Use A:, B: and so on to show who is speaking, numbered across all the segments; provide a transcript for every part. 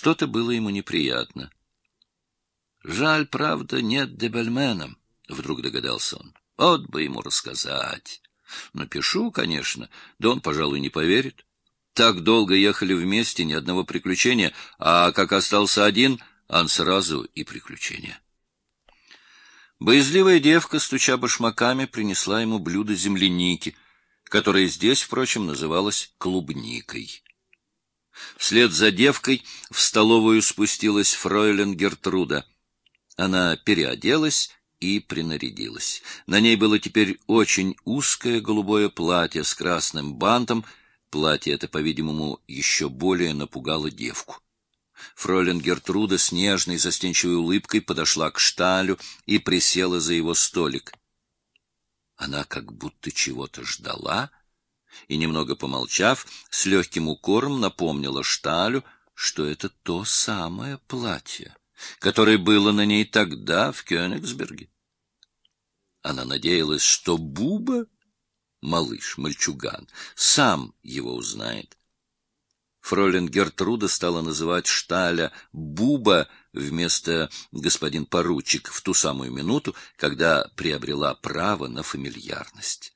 A: Что-то было ему неприятно. Жаль, правда, нет Дебельмена, — вдруг догадался он. Вот бы ему рассказать. Напишу, конечно, да он, пожалуй, не поверит. Так долго ехали вместе, ни одного приключения, а как остался один, он сразу и приключения. Боязливая девка, стуча башмаками, принесла ему блюдо земляники, которое здесь, впрочем, называлось клубникой. Вслед за девкой в столовую спустилась фройлен Гертруда. Она переоделась и принарядилась. На ней было теперь очень узкое голубое платье с красным бантом. Платье это, по-видимому, еще более напугало девку. Фройлен Гертруда с нежной застенчивой улыбкой подошла к шталю и присела за его столик. Она как будто чего-то ждала и, немного помолчав, с легким укором напомнила шталю, что это то самое платье, которое было на ней тогда в Кёнигсберге. Она надеялась, что Буба, малыш, мальчуган, сам его узнает Фролин Гертруда стала называть Шталя Буба вместо господин поручик в ту самую минуту, когда приобрела право на фамильярность.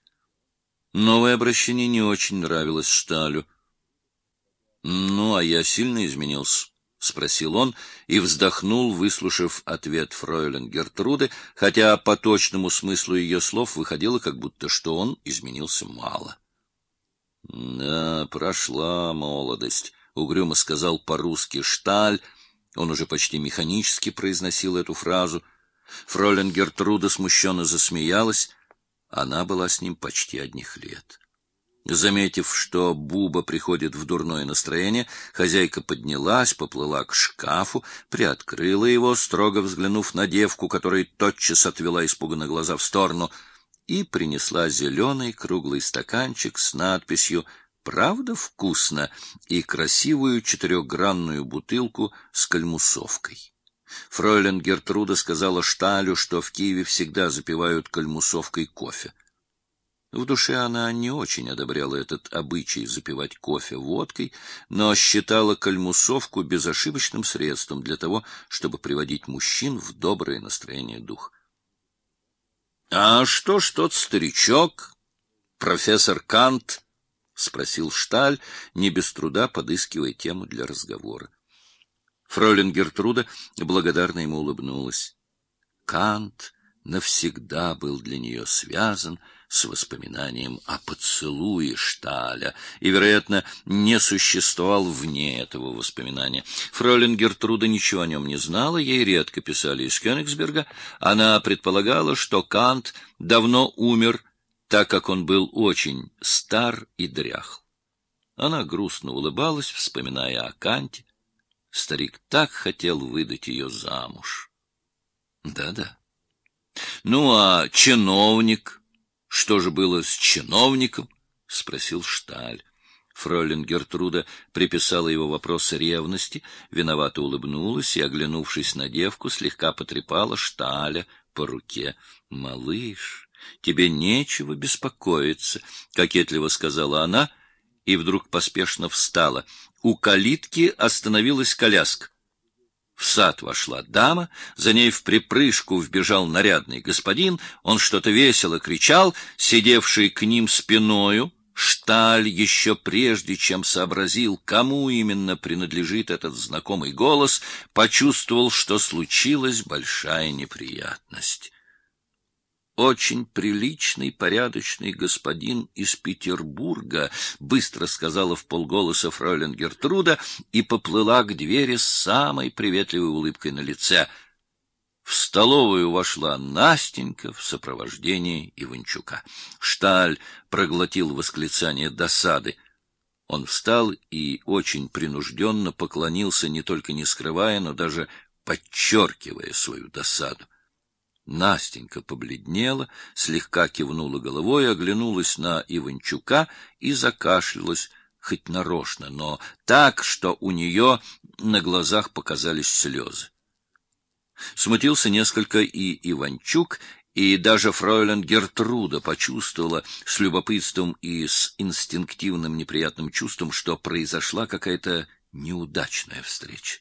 A: Новое обращение не очень нравилось Шталю. Ну, а я сильно изменился, спросил он и вздохнул, выслушав ответ фройлен Гертруды, хотя по точному смыслу ее слов выходило, как будто что он изменился мало. Да, прошла молодость, угрюмо сказал по-русски Шталь. Он уже почти механически произносил эту фразу. Фролен Гертруда смущенно засмеялась. Она была с ним почти одних лет. Заметив, что Буба приходит в дурное настроение, хозяйка поднялась, поплыла к шкафу, приоткрыла его, строго взглянув на девку, которая тотчас отвела испуганно глаза в сторону — и принесла зеленый круглый стаканчик с надписью «Правда вкусно» и красивую четырехгранную бутылку с кальмусовкой. Фройлен Гертруда сказала Шталю, что в Киеве всегда запивают кальмусовкой кофе. В душе она не очень одобряла этот обычай запивать кофе водкой, но считала кальмусовку безошибочным средством для того, чтобы приводить мужчин в доброе настроение духа. — А что ж тот старичок, профессор Кант? — спросил Шталь, не без труда подыскивая тему для разговора. Фройлен Гертруда благодарно ему улыбнулась. Кант навсегда был для нее связан с воспоминанием о поцелуе Шталя и, вероятно, не существовал вне этого воспоминания. Фройлен Гертруда ничего о нем не знала, ей редко писали из Кёнигсберга. Она предполагала, что Кант давно умер, так как он был очень стар и дряхл. Она грустно улыбалась, вспоминая о Канте. Старик так хотел выдать ее замуж. Да-да. Ну, а чиновник... Что же было с чиновником? — спросил Шталь. Фройлен Гертруда приписала его вопрос ревности, виновато улыбнулась и, оглянувшись на девку, слегка потрепала Шталя по руке. — Малыш, тебе нечего беспокоиться, — кокетливо сказала она, и вдруг поспешно встала. У калитки остановилась коляска. В сад вошла дама, за ней в припрыжку вбежал нарядный господин, он что-то весело кричал, сидевший к ним спиною, Шталь еще прежде, чем сообразил, кому именно принадлежит этот знакомый голос, почувствовал, что случилась большая неприятность очень приличный, порядочный господин из Петербурга, быстро сказала в полголоса фройлен Гертруда и поплыла к двери с самой приветливой улыбкой на лице. В столовую вошла Настенька в сопровождении Иванчука. Шталь проглотил восклицание досады. Он встал и очень принужденно поклонился, не только не скрывая, но даже подчеркивая свою досаду. Настенька побледнела, слегка кивнула головой, оглянулась на Иванчука и закашлялась, хоть нарочно, но так, что у нее на глазах показались слезы. Смутился несколько и Иванчук, и даже фройлен Гертруда почувствовала с любопытством и с инстинктивным неприятным чувством, что произошла какая-то неудачная встреча.